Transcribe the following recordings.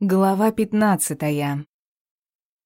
Глава пятнадцатая.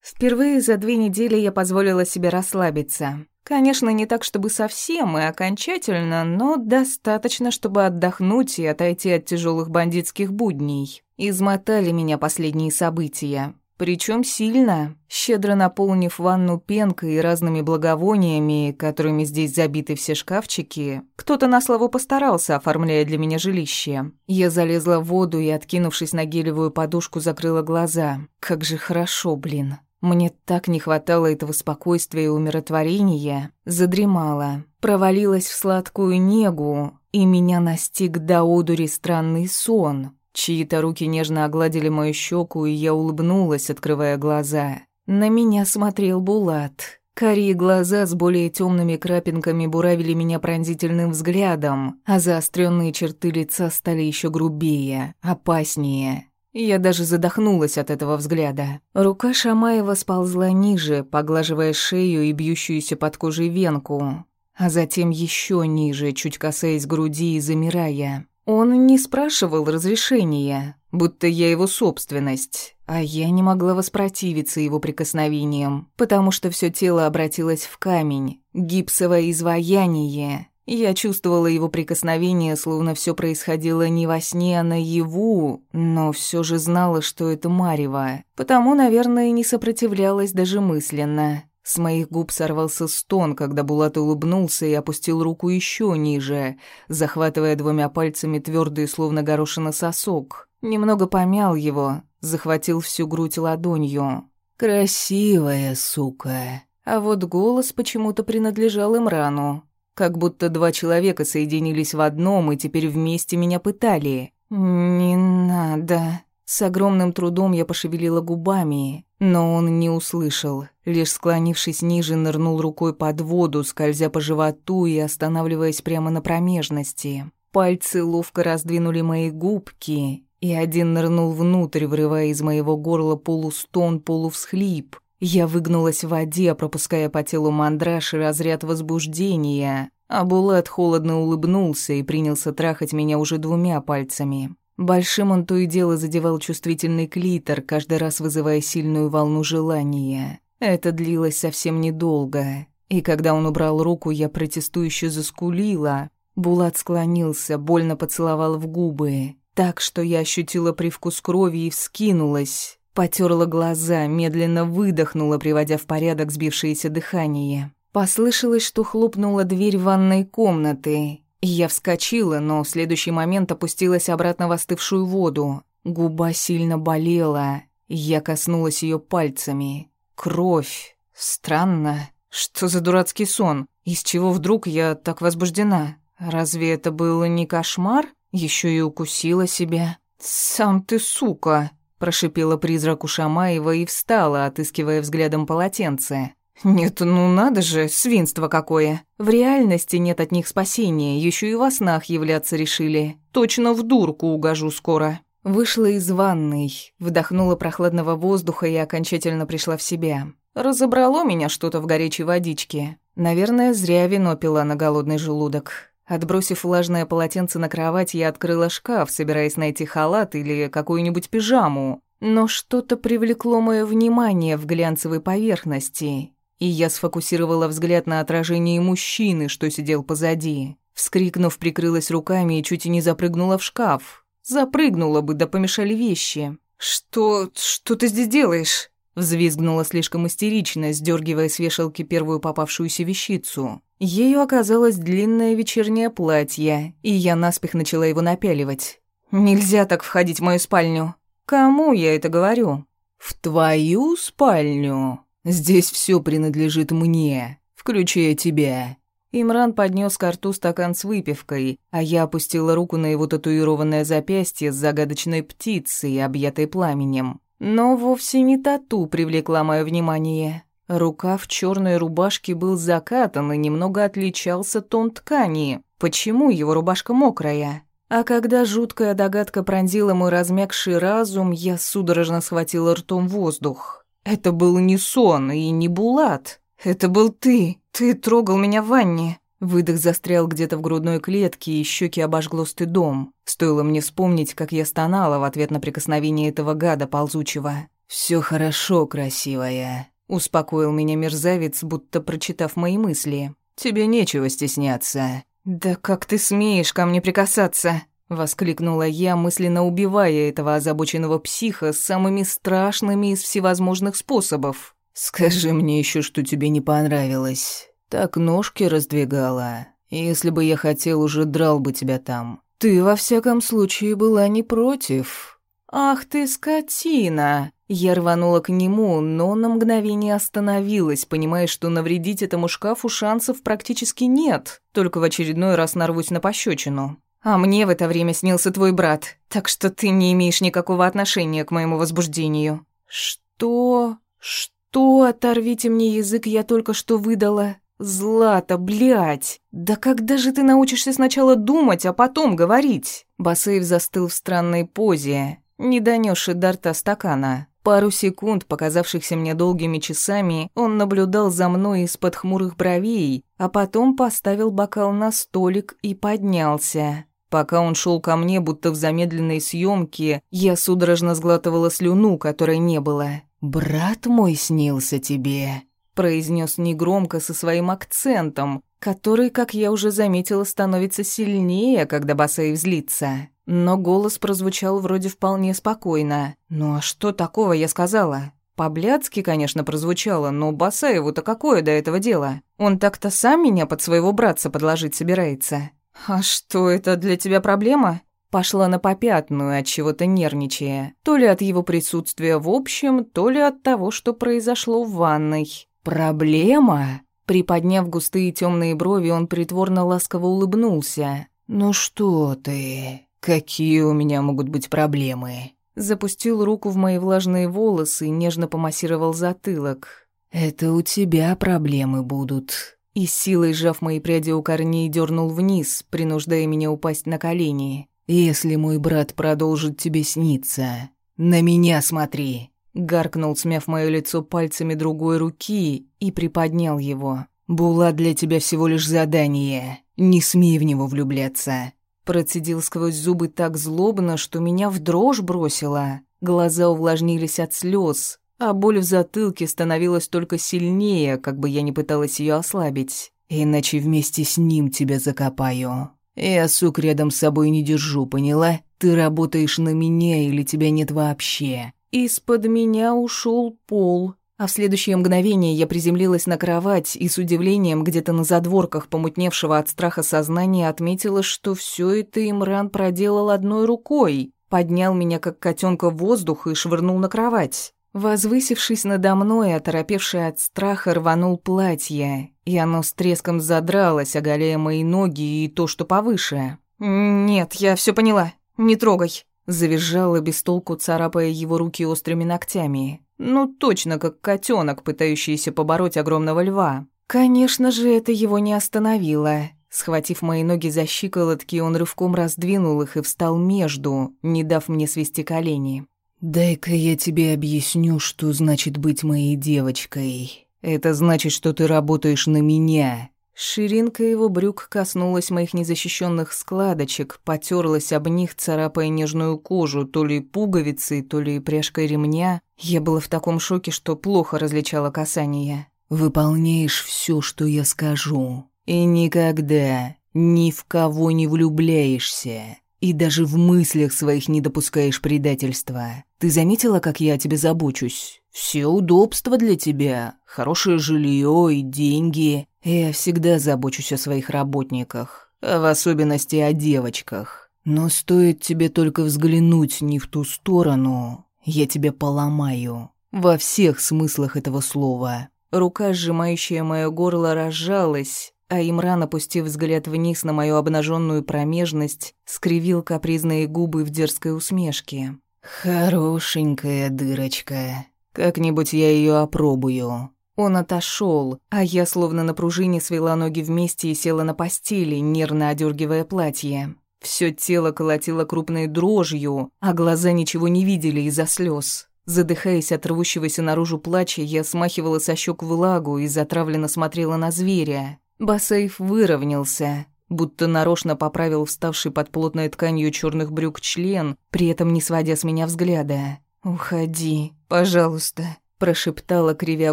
Впервые за две недели я позволила себе расслабиться. Конечно, не так, чтобы совсем и окончательно, но достаточно, чтобы отдохнуть и отойти от тяжелых бандитских будней. Измотали меня последние события. Причем сильно, щедро наполнив ванну пенкой и разными благовониями, которыми здесь забиты все шкафчики. Кто-то на славу постарался, оформляя для меня жилище. Я залезла в воду и, откинувшись на гелевую подушку, закрыла глаза. Как же хорошо, блин. Мне так не хватало этого спокойствия и умиротворения. Задремала, провалилась в сладкую негу, и меня настиг до одури странный сон. Чьи-то руки нежно огладили мою щеку, и я улыбнулась, открывая глаза. На меня смотрел Булат. Карие глаза с более темными крапинками буравили меня пронзительным взглядом, а заостренные черты лица стали еще грубее, опаснее. Я даже задохнулась от этого взгляда. Рука Шамаева сползла ниже, поглаживая шею и бьющуюся под кожей венку, а затем еще ниже, чуть касаясь груди и замирая. Он не спрашивал разрешения, будто я его собственность, а я не могла воспротивиться его прикосновениям, потому что все тело обратилось в камень, гипсовое изваяние. Я чувствовала его прикосновение, словно все происходило не во сне, а наяву, но все же знала, что это Марева, потому, наверное, не сопротивлялась даже мысленно. С моих губ сорвался стон, когда Булат улыбнулся и опустил руку еще ниже, захватывая двумя пальцами твердый, словно горошина сосок. Немного помял его, захватил всю грудь ладонью. «Красивая сука!» А вот голос почему-то принадлежал Имрану. Как будто два человека соединились в одном и теперь вместе меня пытали. «Не надо», с огромным трудом я пошевелила губами, но он не услышал. Лишь склонившись ниже, нырнул рукой под воду, скользя по животу и останавливаясь прямо на промежности. Пальцы ловко раздвинули мои губки, и один нырнул внутрь, врывая из моего горла полустон, полувсхлип. Я выгнулась в воде, пропуская по телу мандраж и разряд возбуждения, а Булат холодно улыбнулся и принялся трахать меня уже двумя пальцами. Большим он то и дело задевал чувствительный клитор, каждый раз вызывая сильную волну желания. Это длилось совсем недолго. И когда он убрал руку, я протестующе заскулила. Булат склонился, больно поцеловал в губы. Так что я ощутила привкус крови и вскинулась. Потерла глаза, медленно выдохнула, приводя в порядок сбившееся дыхание. Послышалось, что хлопнула дверь ванной комнаты, я вскочила, но в следующий момент опустилась обратно в остывшую воду. Губа сильно болела. Я коснулась ее пальцами. Кровь. Странно. Что за дурацкий сон? Из чего вдруг я так возбуждена? Разве это был не кошмар? Еще и укусила себя. «Сам ты сука!» – прошипела призрак у Шамаева и встала, отыскивая взглядом полотенце. «Нет, ну надо же, свинство какое. В реальности нет от них спасения, еще и во снах являться решили. Точно в дурку угожу скоро». Вышла из ванной, вдохнула прохладного воздуха и окончательно пришла в себя. Разобрало меня что-то в горячей водичке. Наверное, зря вино пила на голодный желудок. Отбросив влажное полотенце на кровать, я открыла шкаф, собираясь найти халат или какую-нибудь пижаму. Но что-то привлекло мое внимание в глянцевой поверхности, и я сфокусировала взгляд на отражении мужчины, что сидел позади. Вскрикнув, прикрылась руками и чуть и не запрыгнула в шкаф. Запрыгнула бы, да помешали вещи. «Что... что ты здесь делаешь?» Взвизгнула слишком истерично, сдергивая с вешалки первую попавшуюся вещицу. Ею оказалось длинное вечернее платье, и я наспех начала его напяливать. «Нельзя так входить в мою спальню». «Кому я это говорю?» «В твою спальню?» Здесь все принадлежит мне, включая тебя». Имран поднес к рту стакан с выпивкой, а я опустила руку на его татуированное запястье с загадочной птицей, объятой пламенем. Но вовсе не тату привлекла мое внимание. Рука в черной рубашке был закатан и немного отличался тон ткани. Почему его рубашка мокрая? А когда жуткая догадка пронзила мой размягший разум, я судорожно схватила ртом воздух. Это был не сон и не Булат. Это был ты. Ты трогал меня в ванне. Выдох застрял где-то в грудной клетке, и щеки обожгло стыдом. Стоило мне вспомнить, как я стонала в ответ на прикосновение этого гада ползучего. Все хорошо, красивая», — успокоил меня мерзавец, будто прочитав мои мысли. «Тебе нечего стесняться». «Да как ты смеешь ко мне прикасаться?» — воскликнула я, мысленно убивая этого озабоченного психа самыми страшными из всевозможных способов. «Скажи мне еще, что тебе не понравилось». Так ножки раздвигала. Если бы я хотел, уже драл бы тебя там. Ты, во всяком случае, была не против. Ах ты, скотина! Я рванула к нему, но на мгновение остановилась, понимая, что навредить этому шкафу шансов практически нет. Только в очередной раз нарвусь на пощечину. А мне в это время снился твой брат, так что ты не имеешь никакого отношения к моему возбуждению. Что? Что? Оторвите мне язык, я только что выдала. «Злата, блядь! Да когда же ты научишься сначала думать, а потом говорить?» Басейв застыл в странной позе, не донёсший до рта стакана. Пару секунд, показавшихся мне долгими часами, он наблюдал за мной из-под хмурых бровей, а потом поставил бокал на столик и поднялся. Пока он шел ко мне, будто в замедленной съемке, я судорожно сглатывала слюну, которой не было. «Брат мой снился тебе», произнес негромко со своим акцентом, который, как я уже заметила, становится сильнее, когда Басаев злится. Но голос прозвучал вроде вполне спокойно. «Ну а что такого я сказала?» По-блядски, конечно, прозвучало, но Басаеву-то какое до этого дело? Он так-то сам меня под своего братца подложить собирается. «А что, это для тебя проблема?» Пошла на попятную, от чего-то нервничая. То ли от его присутствия в общем, то ли от того, что произошло в ванной. «Проблема?» Приподняв густые темные брови, он притворно ласково улыбнулся. «Ну что ты? Какие у меня могут быть проблемы?» Запустил руку в мои влажные волосы и нежно помассировал затылок. «Это у тебя проблемы будут». И силой сжав мои пряди у корней, дернул вниз, принуждая меня упасть на колени. «Если мой брат продолжит тебе сниться, на меня смотри!» Гаркнул, смяв моё лицо пальцами другой руки, и приподнял его. «Була для тебя всего лишь задание. Не смей в него влюбляться». Процедил сквозь зубы так злобно, что меня в дрожь бросило. Глаза увлажнились от слез, а боль в затылке становилась только сильнее, как бы я ни пыталась ее ослабить. «Иначе вместе с ним тебя закопаю. Я сук рядом с собой не держу, поняла? Ты работаешь на меня или тебя нет вообще. Из-под меня ушел пол, а в следующее мгновение я приземлилась на кровать и с удивлением где-то на задворках помутневшего от страха сознания отметила, что все это Имран проделал одной рукой, поднял меня как котенка в воздух и швырнул на кровать. Возвысившись надо мной, оторопевший от страха, рванул платье, и оно с треском задралось, оголяя мои ноги и то, что повыше. «Нет, я все поняла. Не трогай». Завизжала без толку, царапая его руки острыми ногтями. Ну, точно как котенок, пытающийся побороть огромного льва. Конечно же, это его не остановило. Схватив мои ноги за щиколотки, он рывком раздвинул их и встал между, не дав мне свести колени. «Дай-ка я тебе объясню, что значит быть моей девочкой. Это значит, что ты работаешь на меня, Ширинка его брюк коснулась моих незащищенных складочек, потерлась об них, царапая нежную кожу, то ли пуговицей, то ли пряжкой ремня. Я была в таком шоке, что плохо различала касание. «Выполняешь все, что я скажу, и никогда ни в кого не влюбляешься, и даже в мыслях своих не допускаешь предательства. Ты заметила, как я о тебе забочусь? Все удобства для тебя, хорошее жилье и деньги. Я всегда забочусь о своих работниках, а в особенности о девочках. Но стоит тебе только взглянуть не в ту сторону, я тебя поломаю. Во всех смыслах этого слова. Рука, сжимающая мое горло, разжалась, а Имран, опустив взгляд вниз на мою обнаженную промежность, скривил капризные губы в дерзкой усмешке. «Хорошенькая дырочка. Как-нибудь я ее опробую». Он отошел, а я словно на пружине свела ноги вместе и села на постели, нервно одергивая платье. Все тело колотило крупной дрожью, а глаза ничего не видели из-за слез. Задыхаясь от рвущегося наружу плача, я смахивала со щек влагу и затравленно смотрела на зверя. Басейф выровнялся, будто нарочно поправил вставший под плотной тканью черных брюк член, при этом не сводя с меня взгляда. «Уходи, пожалуйста», – прошептала, кривя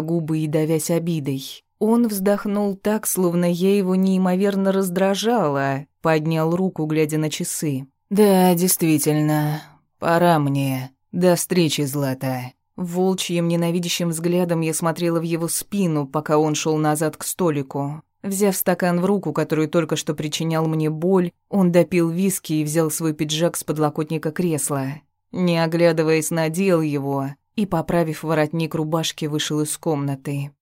губы и давясь обидой. Он вздохнул так, словно я его неимоверно раздражала, поднял руку, глядя на часы. «Да, действительно, пора мне. До встречи, Злата». Волчьим ненавидящим взглядом я смотрела в его спину, пока он шел назад к столику. Взяв стакан в руку, который только что причинял мне боль, он допил виски и взял свой пиджак с подлокотника кресла. Не оглядываясь, надел его и, поправив воротник рубашки, вышел из комнаты.